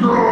Boom!